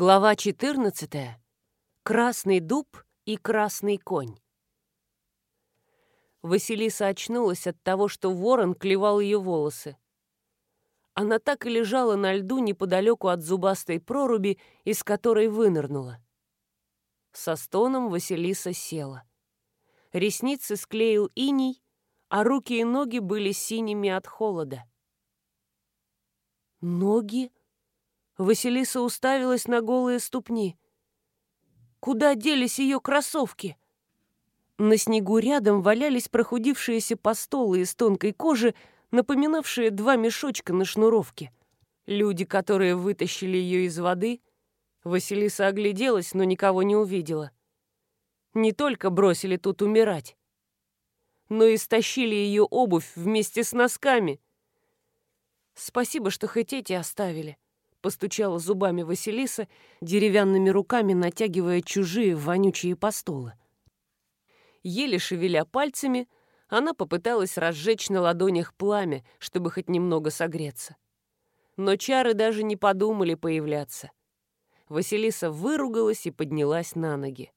Глава 14. Красный дуб и красный конь. Василиса очнулась от того, что ворон клевал ее волосы. Она так и лежала на льду неподалеку от зубастой проруби, из которой вынырнула. Со стоном Василиса села. Ресницы склеил иней, а руки и ноги были синими от холода. Ноги? Василиса уставилась на голые ступни. Куда делись ее кроссовки? На снегу рядом валялись прохудившиеся постолы из тонкой кожи, напоминавшие два мешочка на шнуровке. Люди, которые вытащили ее из воды, Василиса огляделась, но никого не увидела. Не только бросили тут умирать, но и стащили ее обувь вместе с носками. Спасибо, что хоть эти оставили. Постучала зубами Василиса, деревянными руками натягивая чужие вонючие постолы. Еле шевеля пальцами, она попыталась разжечь на ладонях пламя, чтобы хоть немного согреться. Но чары даже не подумали появляться. Василиса выругалась и поднялась на ноги.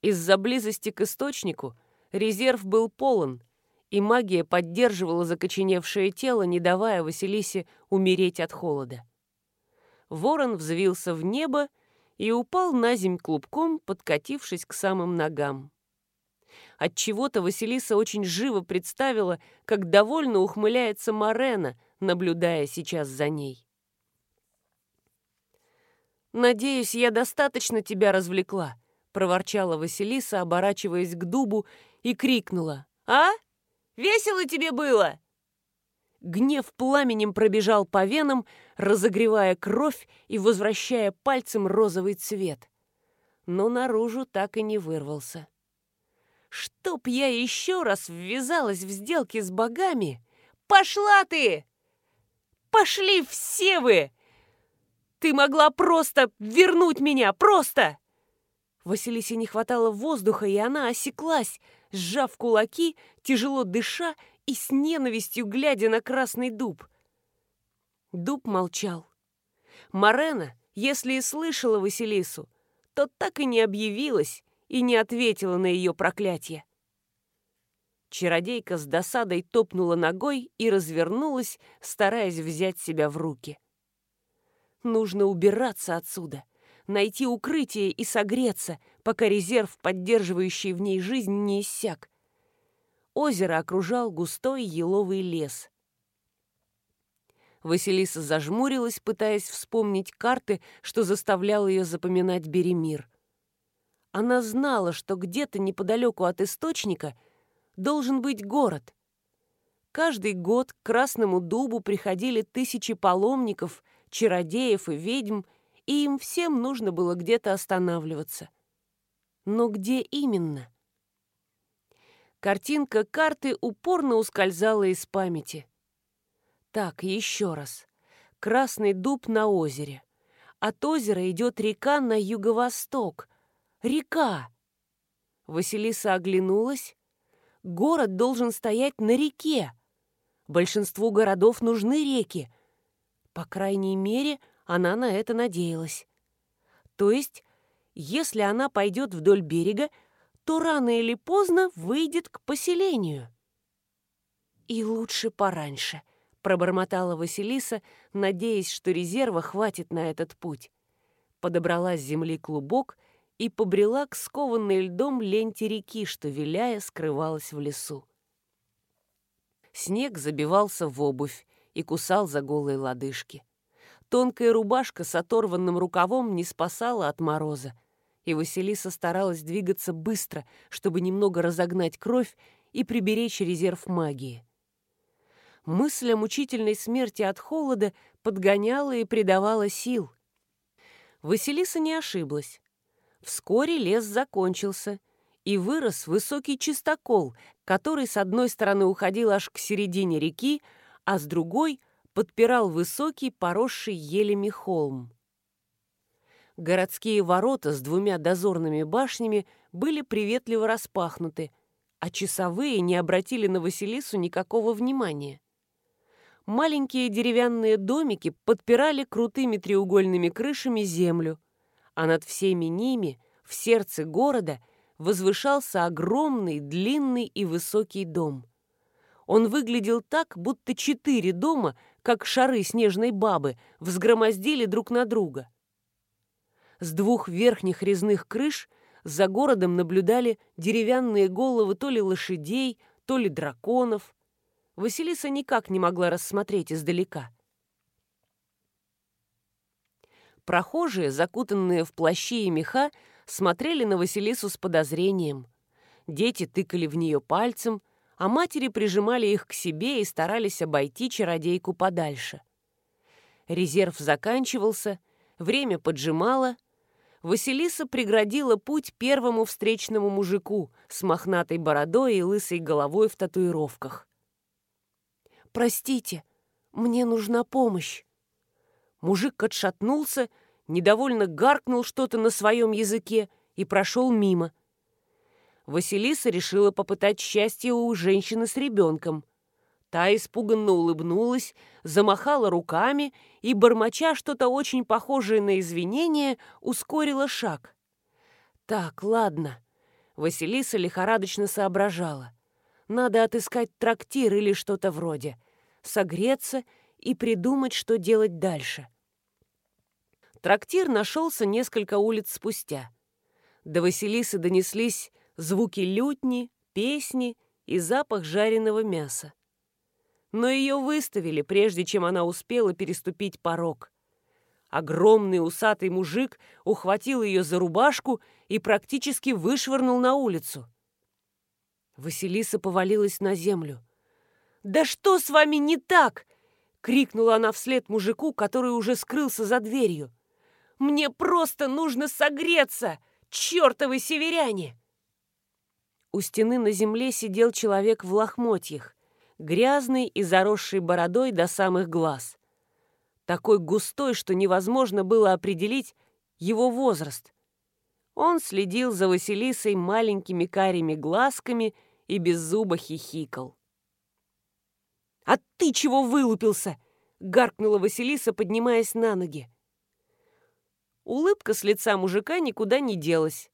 Из-за близости к источнику резерв был полон, и магия поддерживала закоченевшее тело, не давая Василисе умереть от холода ворон взвился в небо и упал на земь клубком, подкатившись к самым ногам. Отчего-то Василиса очень живо представила, как довольно ухмыляется Марена, наблюдая сейчас за ней. «Надеюсь, я достаточно тебя развлекла», — проворчала Василиса, оборачиваясь к дубу, и крикнула. «А? Весело тебе было?» Гнев пламенем пробежал по венам, разогревая кровь и возвращая пальцем розовый цвет. Но наружу так и не вырвался. «Чтоб я еще раз ввязалась в сделки с богами! Пошла ты! Пошли все вы! Ты могла просто вернуть меня, просто!» Василисе не хватало воздуха, и она осеклась, сжав кулаки, тяжело дыша и с ненавистью глядя на красный дуб. Дуб молчал. Марена, если и слышала Василису, то так и не объявилась и не ответила на ее проклятие. Чародейка с досадой топнула ногой и развернулась, стараясь взять себя в руки. Нужно убираться отсюда, найти укрытие и согреться, пока резерв, поддерживающий в ней жизнь, не иссяк. Озеро окружал густой еловый лес. Василиса зажмурилась, пытаясь вспомнить карты, что заставлял ее запоминать Беремир. Она знала, что где-то неподалеку от источника должен быть город. Каждый год к Красному Дубу приходили тысячи паломников, чародеев и ведьм, и им всем нужно было где-то останавливаться. Но где именно? Картинка карты упорно ускользала из памяти. Так, еще раз. Красный дуб на озере. От озера идет река на юго-восток. Река! Василиса оглянулась. Город должен стоять на реке. Большинству городов нужны реки. По крайней мере, она на это надеялась. То есть, если она пойдет вдоль берега, то рано или поздно выйдет к поселению. «И лучше пораньше», — пробормотала Василиса, надеясь, что резерва хватит на этот путь. Подобрала с земли клубок и побрела к скованной льдом ленте реки, что, виляя, скрывалась в лесу. Снег забивался в обувь и кусал за голые лодыжки. Тонкая рубашка с оторванным рукавом не спасала от мороза, и Василиса старалась двигаться быстро, чтобы немного разогнать кровь и приберечь резерв магии. Мысль о мучительной смерти от холода подгоняла и придавала сил. Василиса не ошиблась. Вскоре лес закончился, и вырос высокий чистокол, который с одной стороны уходил аж к середине реки, а с другой подпирал высокий, поросший елями холм. Городские ворота с двумя дозорными башнями были приветливо распахнуты, а часовые не обратили на Василису никакого внимания. Маленькие деревянные домики подпирали крутыми треугольными крышами землю, а над всеми ними, в сердце города, возвышался огромный, длинный и высокий дом. Он выглядел так, будто четыре дома, как шары снежной бабы, взгромоздили друг на друга. С двух верхних резных крыш за городом наблюдали деревянные головы то ли лошадей, то ли драконов. Василиса никак не могла рассмотреть издалека. Прохожие, закутанные в плащи и меха, смотрели на Василису с подозрением. Дети тыкали в нее пальцем, а матери прижимали их к себе и старались обойти чародейку подальше. Резерв заканчивался, время поджимало. Василиса преградила путь первому встречному мужику с мохнатой бородой и лысой головой в татуировках. «Простите, мне нужна помощь». Мужик отшатнулся, недовольно гаркнул что-то на своем языке и прошел мимо. Василиса решила попытать счастье у женщины с ребенком. Та испуганно улыбнулась, замахала руками и, бормоча что-то очень похожее на извинение, ускорила шаг. «Так, ладно». Василиса лихорадочно соображала. «Надо отыскать трактир или что-то вроде, согреться и придумать, что делать дальше». Трактир нашелся несколько улиц спустя. До Василисы донеслись звуки лютни, песни и запах жареного мяса. Но ее выставили, прежде чем она успела переступить порог. Огромный усатый мужик ухватил ее за рубашку и практически вышвырнул на улицу. Василиса повалилась на землю. «Да что с вами не так?» — крикнула она вслед мужику, который уже скрылся за дверью. Мне просто нужно согреться! Чёртовы северяне!» У стены на земле сидел человек в лохмотьях, грязный и заросший бородой до самых глаз. Такой густой, что невозможно было определить его возраст. Он следил за Василисой маленькими карими глазками и без зуба хихикал. «А ты чего вылупился?» — гаркнула Василиса, поднимаясь на ноги. Улыбка с лица мужика никуда не делась.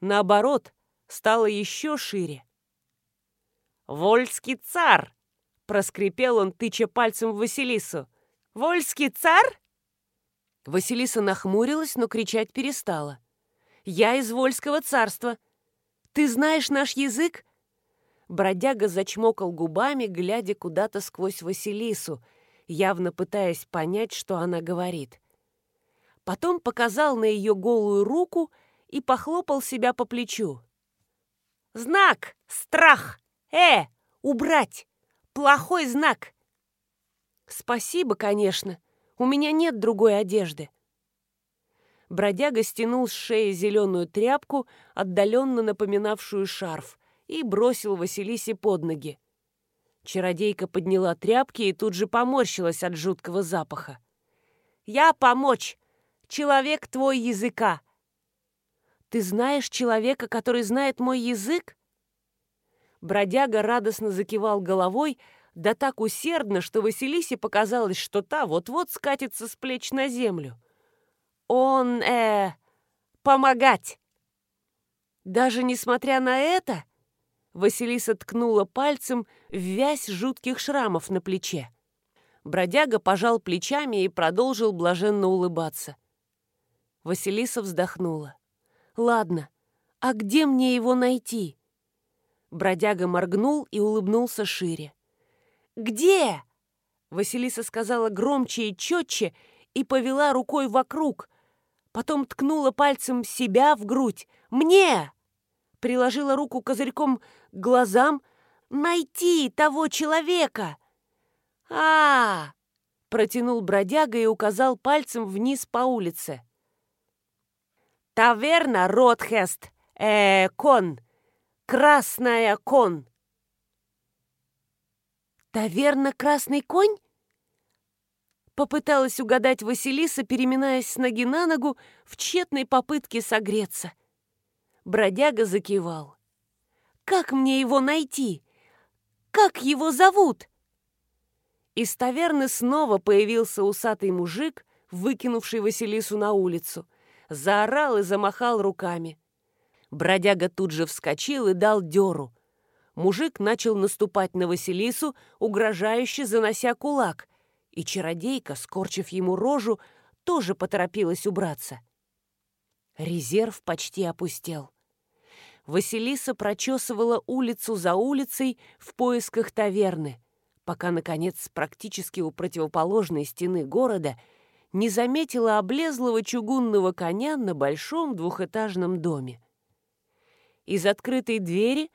Наоборот, стала еще шире. «Вольский цар!» — проскрипел он, тыча пальцем в Василису. «Вольский цар?» Василиса нахмурилась, но кричать перестала. «Я из Вольского царства. Ты знаешь наш язык?» Бродяга зачмокал губами, глядя куда-то сквозь Василису, явно пытаясь понять, что она говорит. Потом показал на ее голую руку и похлопал себя по плечу. «Знак! Страх! Э! Убрать! Плохой знак!» «Спасибо, конечно. У меня нет другой одежды». Бродяга стянул с шеи зеленую тряпку, отдаленно напоминавшую шарф, и бросил Василисе под ноги. Чародейка подняла тряпки и тут же поморщилась от жуткого запаха. «Я помочь! человек твой языка. Ты знаешь человека, который знает мой язык? Бродяга радостно закивал головой, да так усердно, что Василисе показалось, что та вот-вот скатится с плеч на землю. Он, э, помогать. Даже несмотря на это, Василиса ткнула пальцем в вязь жутких шрамов на плече. Бродяга пожал плечами и продолжил блаженно улыбаться. Василиса вздохнула. «Ладно, а где мне его найти?» Бродяга моргнул и улыбнулся шире. «Где?» Василиса сказала громче и четче и повела рукой вокруг. Потом ткнула пальцем себя в грудь. «Мне!» Приложила руку козырьком к глазам. «Найти того человека!» а, -а, Протянул бродяга и указал пальцем вниз по улице. Таверна Ротхест, э, кон, красная кон. Таверна Красный конь? Попыталась угадать Василиса, переминаясь с ноги на ногу в тщетной попытке согреться. Бродяга закивал. «Как мне его найти? Как его зовут?» Из таверны снова появился усатый мужик, выкинувший Василису на улицу заорал и замахал руками. Бродяга тут же вскочил и дал дёру. Мужик начал наступать на Василису, угрожающе занося кулак, и чародейка, скорчив ему рожу, тоже поторопилась убраться. Резерв почти опустел. Василиса прочесывала улицу за улицей в поисках таверны, пока, наконец, практически у противоположной стены города не заметила облезлого чугунного коня на большом двухэтажном доме. Из открытой двери,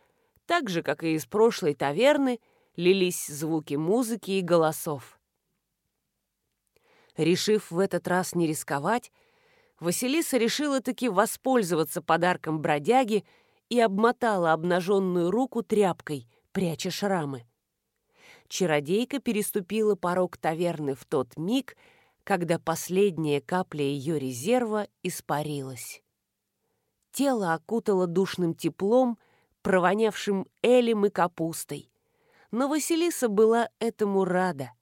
так же, как и из прошлой таверны, лились звуки музыки и голосов. Решив в этот раз не рисковать, Василиса решила таки воспользоваться подарком бродяги и обмотала обнаженную руку тряпкой, пряча шрамы. Чародейка переступила порог таверны в тот миг, когда последняя капля ее резерва испарилась. Тело окутало душным теплом, провонявшим элем и капустой. Но Василиса была этому рада.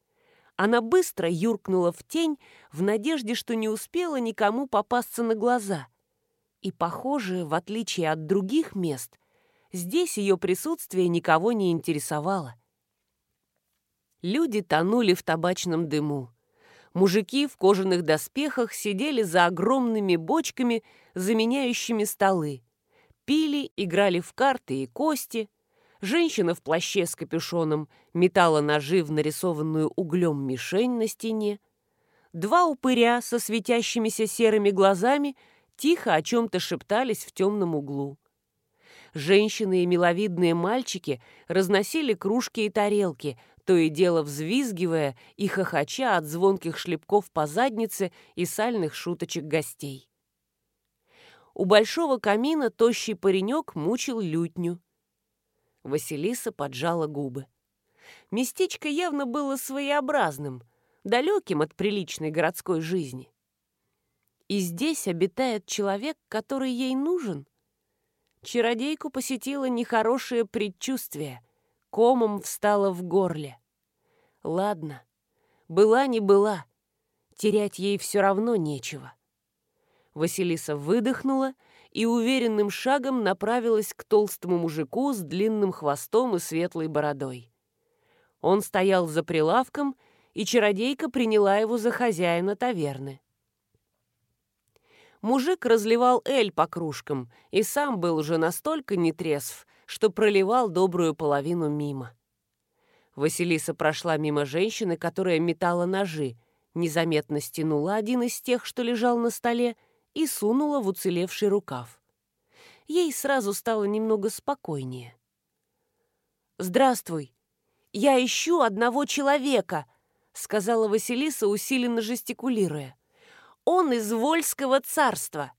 Она быстро юркнула в тень в надежде, что не успела никому попасться на глаза. И, похоже, в отличие от других мест, здесь ее присутствие никого не интересовало. Люди тонули в табачном дыму. Мужики в кожаных доспехах сидели за огромными бочками, заменяющими столы. Пили, играли в карты и кости, Женщина в плаще с капюшоном метала ножи в нарисованную углем мишень на стене. Два упыря со светящимися серыми глазами тихо о чем-то шептались в темном углу. Женщины и миловидные мальчики разносили кружки и тарелки, то и дело взвизгивая и хохоча от звонких шлепков по заднице и сальных шуточек гостей. У большого камина тощий паренек мучил лютню. Василиса поджала губы. Местечко явно было своеобразным, далеким от приличной городской жизни. И здесь обитает человек, который ей нужен. Чародейку посетило нехорошее предчувствие, комом встала в горле. Ладно, была не была, терять ей все равно нечего. Василиса выдохнула и уверенным шагом направилась к толстому мужику с длинным хвостом и светлой бородой. Он стоял за прилавком, и чародейка приняла его за хозяина таверны. Мужик разливал эль по кружкам и сам был уже настолько нетрезв, что проливал добрую половину мимо. Василиса прошла мимо женщины, которая метала ножи, незаметно стянула один из тех, что лежал на столе, и сунула в уцелевший рукав. Ей сразу стало немного спокойнее. «Здравствуй! Я ищу одного человека!» — сказала Василиса, усиленно жестикулируя. «Он из Вольского царства!»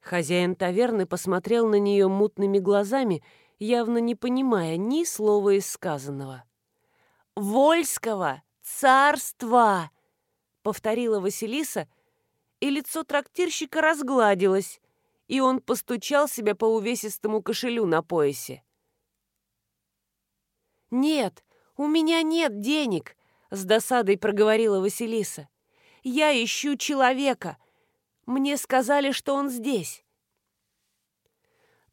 Хозяин таверны посмотрел на нее мутными глазами, явно не понимая ни слова из сказанного. «Вольского царства!» — повторила Василиса — и лицо трактирщика разгладилось, и он постучал себя по увесистому кошелю на поясе. «Нет, у меня нет денег», — с досадой проговорила Василиса. «Я ищу человека. Мне сказали, что он здесь».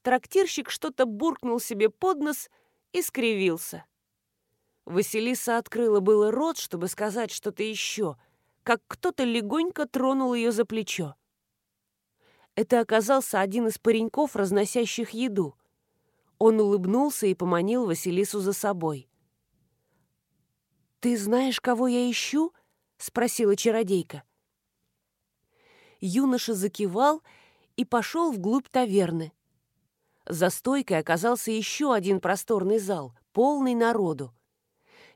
Трактирщик что-то буркнул себе под нос и скривился. Василиса открыла было рот, чтобы сказать что-то еще — как кто-то легонько тронул ее за плечо. Это оказался один из пареньков, разносящих еду. Он улыбнулся и поманил Василису за собой. «Ты знаешь, кого я ищу?» — спросила чародейка. Юноша закивал и пошел вглубь таверны. За стойкой оказался еще один просторный зал, полный народу.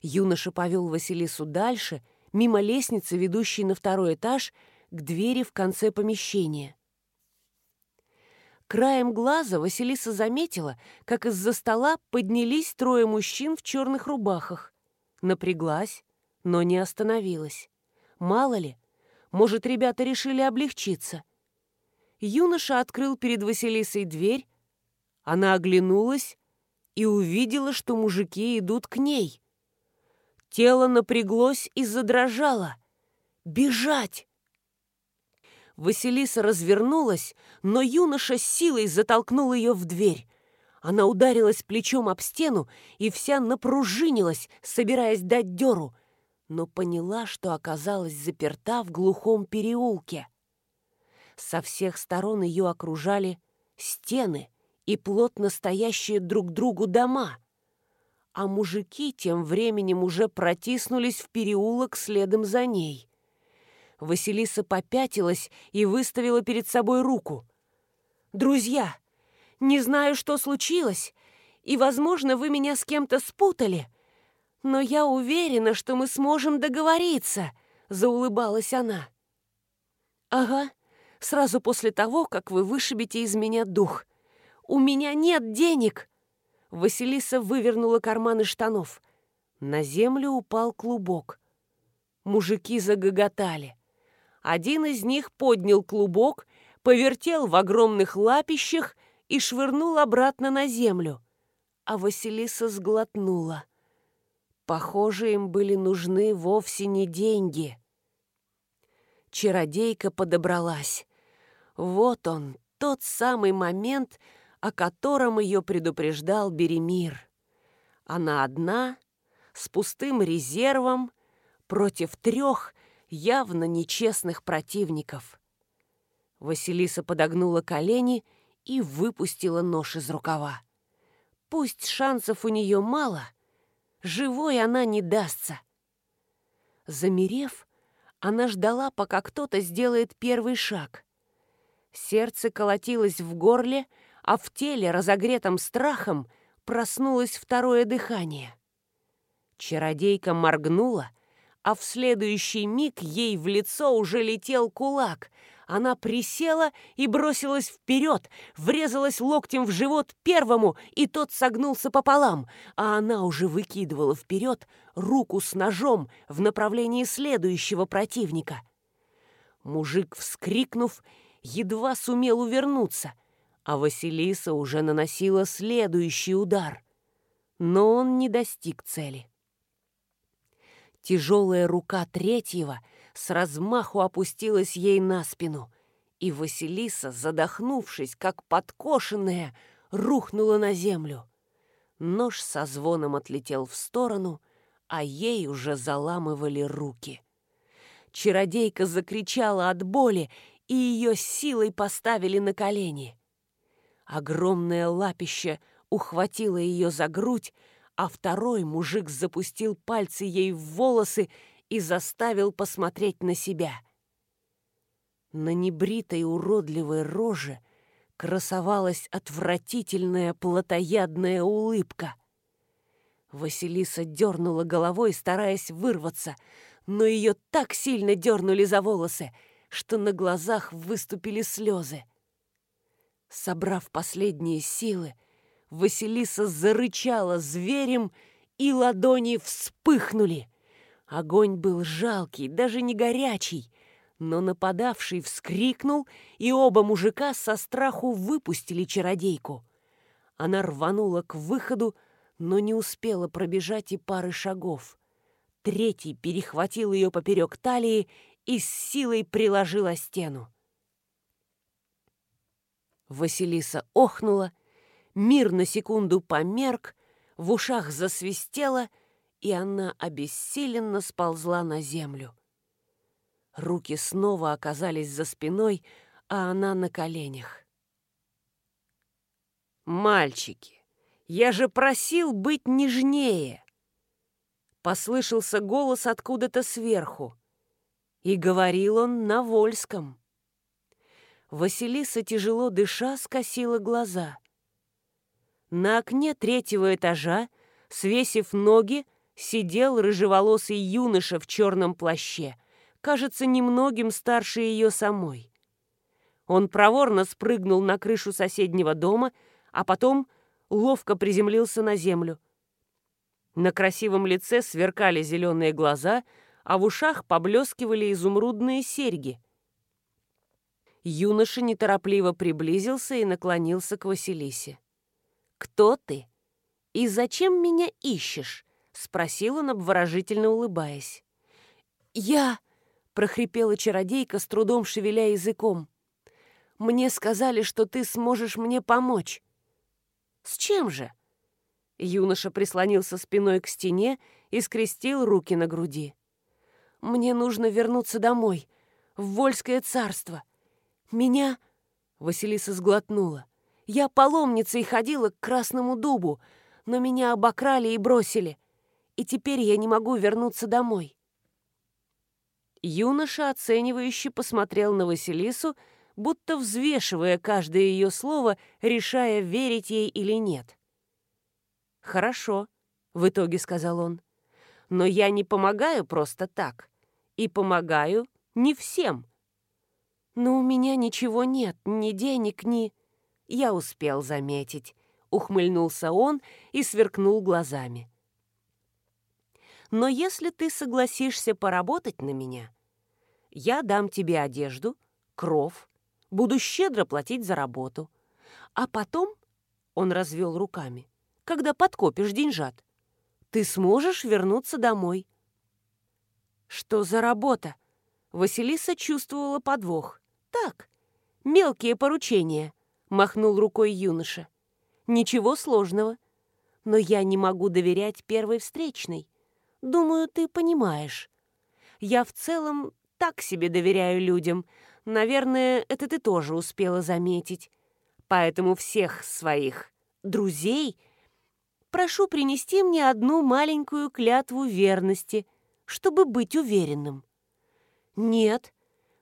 Юноша повел Василису дальше — мимо лестницы, ведущей на второй этаж, к двери в конце помещения. Краем глаза Василиса заметила, как из-за стола поднялись трое мужчин в черных рубахах. Напряглась, но не остановилась. Мало ли, может, ребята решили облегчиться. Юноша открыл перед Василисой дверь, она оглянулась и увидела, что мужики идут к ней. Тело напряглось и задрожало. «Бежать!» Василиса развернулась, но юноша с силой затолкнул ее в дверь. Она ударилась плечом об стену и вся напружинилась, собираясь дать дёру, но поняла, что оказалась заперта в глухом переулке. Со всех сторон ее окружали стены и плотно стоящие друг другу дома. А мужики тем временем уже протиснулись в переулок следом за ней. Василиса попятилась и выставила перед собой руку. «Друзья, не знаю, что случилось, и, возможно, вы меня с кем-то спутали, но я уверена, что мы сможем договориться», — заулыбалась она. «Ага, сразу после того, как вы вышибете из меня дух. У меня нет денег!» Василиса вывернула карманы штанов. На землю упал клубок. Мужики загоготали. Один из них поднял клубок, повертел в огромных лапищах и швырнул обратно на землю. А Василиса сглотнула. Похоже, им были нужны вовсе не деньги. Чародейка подобралась. Вот он, тот самый момент, о котором ее предупреждал Беремир. Она одна, с пустым резервом, против трех явно нечестных противников. Василиса подогнула колени и выпустила нож из рукава. Пусть шансов у нее мало, живой она не дастся. Замерев, она ждала, пока кто-то сделает первый шаг. Сердце колотилось в горле, а в теле, разогретом страхом, проснулось второе дыхание. Чародейка моргнула — а в следующий миг ей в лицо уже летел кулак. Она присела и бросилась вперед, врезалась локтем в живот первому, и тот согнулся пополам, а она уже выкидывала вперед руку с ножом в направлении следующего противника. Мужик, вскрикнув, едва сумел увернуться, а Василиса уже наносила следующий удар. Но он не достиг цели. Тяжелая рука третьего с размаху опустилась ей на спину, и Василиса, задохнувшись, как подкошенная, рухнула на землю. Нож со звоном отлетел в сторону, а ей уже заламывали руки. Чародейка закричала от боли, и ее силой поставили на колени. Огромное лапище ухватило ее за грудь, а второй мужик запустил пальцы ей в волосы и заставил посмотреть на себя. На небритой уродливой роже красовалась отвратительная плотоядная улыбка. Василиса дернула головой, стараясь вырваться, но ее так сильно дернули за волосы, что на глазах выступили слезы. Собрав последние силы, Василиса зарычала зверем, и ладони вспыхнули. Огонь был жалкий, даже не горячий, но нападавший вскрикнул, и оба мужика со страху выпустили чародейку. Она рванула к выходу, но не успела пробежать и пары шагов. Третий перехватил ее поперек талии и с силой приложил о стену. Василиса охнула Мир на секунду померк, в ушах засвистело, и она обессиленно сползла на землю. Руки снова оказались за спиной, а она на коленях. «Мальчики, я же просил быть нежнее!» Послышался голос откуда-то сверху, и говорил он на Вольском. Василиса, тяжело дыша, скосила глаза — на окне третьего этажа, свесив ноги, сидел рыжеволосый юноша в черном плаще, кажется, немногим старше ее самой. Он проворно спрыгнул на крышу соседнего дома, а потом ловко приземлился на землю. На красивом лице сверкали зеленые глаза, а в ушах поблескивали изумрудные серьги. Юноша неторопливо приблизился и наклонился к Василисе. «Кто ты? И зачем меня ищешь?» — спросил он, обворожительно улыбаясь. «Я...» — прохрипела чародейка, с трудом шевеля языком. «Мне сказали, что ты сможешь мне помочь». «С чем же?» Юноша прислонился спиной к стене и скрестил руки на груди. «Мне нужно вернуться домой, в Вольское царство. Меня...» Василиса сглотнула. «Я паломницей ходила к Красному дубу, но меня обокрали и бросили, и теперь я не могу вернуться домой». Юноша оценивающе посмотрел на Василису, будто взвешивая каждое ее слово, решая, верить ей или нет. «Хорошо», — в итоге сказал он, — «но я не помогаю просто так, и помогаю не всем». «Но у меня ничего нет, ни денег, ни...» «Я успел заметить», — ухмыльнулся он и сверкнул глазами. «Но если ты согласишься поработать на меня, я дам тебе одежду, кров, буду щедро платить за работу. А потом, — он развел руками, — когда подкопишь деньжат, ты сможешь вернуться домой. Что за работа? Василиса чувствовала подвох. Так, мелкие поручения, — махнул рукой юноша. Ничего сложного. Но я не могу доверять первой встречной. Думаю, ты понимаешь. Я в целом так себе доверяю людям. Наверное, это ты тоже успела заметить. Поэтому всех своих друзей прошу принести мне одну маленькую клятву верности, чтобы быть уверенным». «Нет», —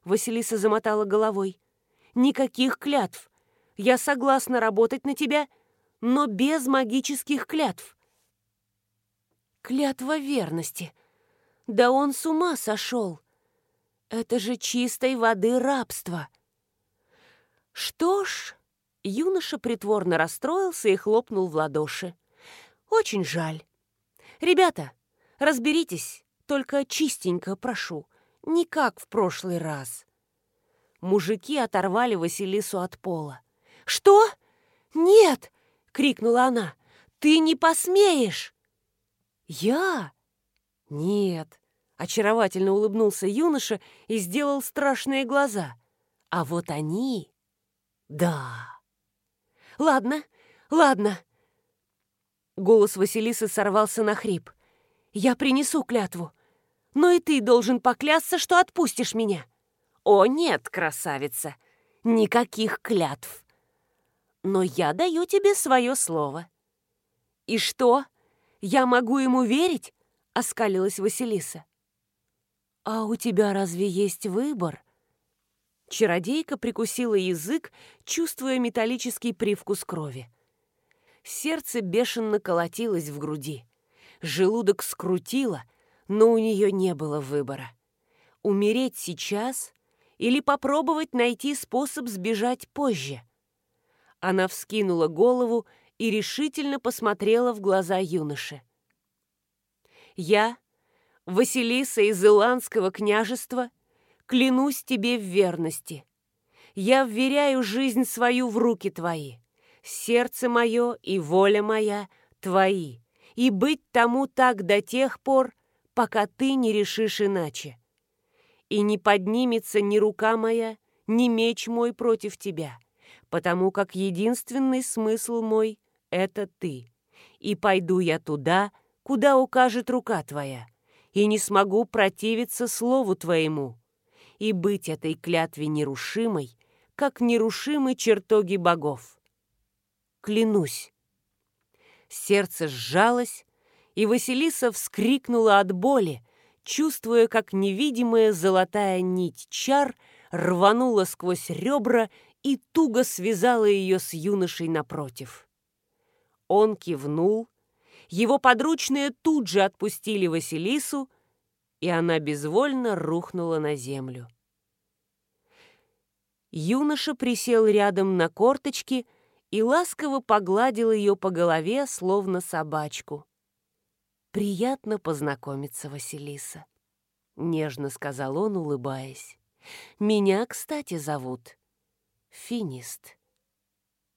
Василиса замотала головой, — «никаких клятв. Я согласна работать на тебя, но без магических клятв». «Клятва верности. Да он с ума сошел. Это же чистой воды рабство. Что ж, юноша притворно расстроился и хлопнул в ладоши. Очень жаль. Ребята, разберитесь, только чистенько прошу, не как в прошлый раз. Мужики оторвали Василису от пола. «Что? Нет!» — крикнула она. «Ты не посмеешь!» «Я? Нет, Очаровательно улыбнулся юноша и сделал страшные глаза. А вот они... Да. Ладно, ладно. Голос Василисы сорвался на хрип. Я принесу клятву. Но и ты должен поклясться, что отпустишь меня. О, нет, красавица, никаких клятв. Но я даю тебе свое слово. И что? Я могу ему верить? Оскалилась Василиса. «А у тебя разве есть выбор?» Чародейка прикусила язык, чувствуя металлический привкус крови. Сердце бешено колотилось в груди. Желудок скрутило, но у нее не было выбора. Умереть сейчас или попробовать найти способ сбежать позже? Она вскинула голову и решительно посмотрела в глаза юноши. «Я Василиса из Иландского княжества, клянусь тебе в верности. Я вверяю жизнь свою в руки твои. Сердце мое и воля моя твои. И быть тому так до тех пор, пока ты не решишь иначе. И не поднимется ни рука моя, ни меч мой против тебя, потому как единственный смысл мой — это ты. И пойду я туда, куда укажет рука твоя и не смогу противиться слову твоему, и быть этой клятве нерушимой, как нерушимы чертоги богов. Клянусь. Сердце сжалось, и Василиса вскрикнула от боли, чувствуя, как невидимая золотая нить чар рванула сквозь ребра и туго связала ее с юношей напротив. Он кивнул, его подручные тут же отпустили Василису, и она безвольно рухнула на землю. Юноша присел рядом на корточки и ласково погладил ее по голове, словно собачку. «Приятно познакомиться, Василиса», — нежно сказал он, улыбаясь. «Меня, кстати, зовут Финист».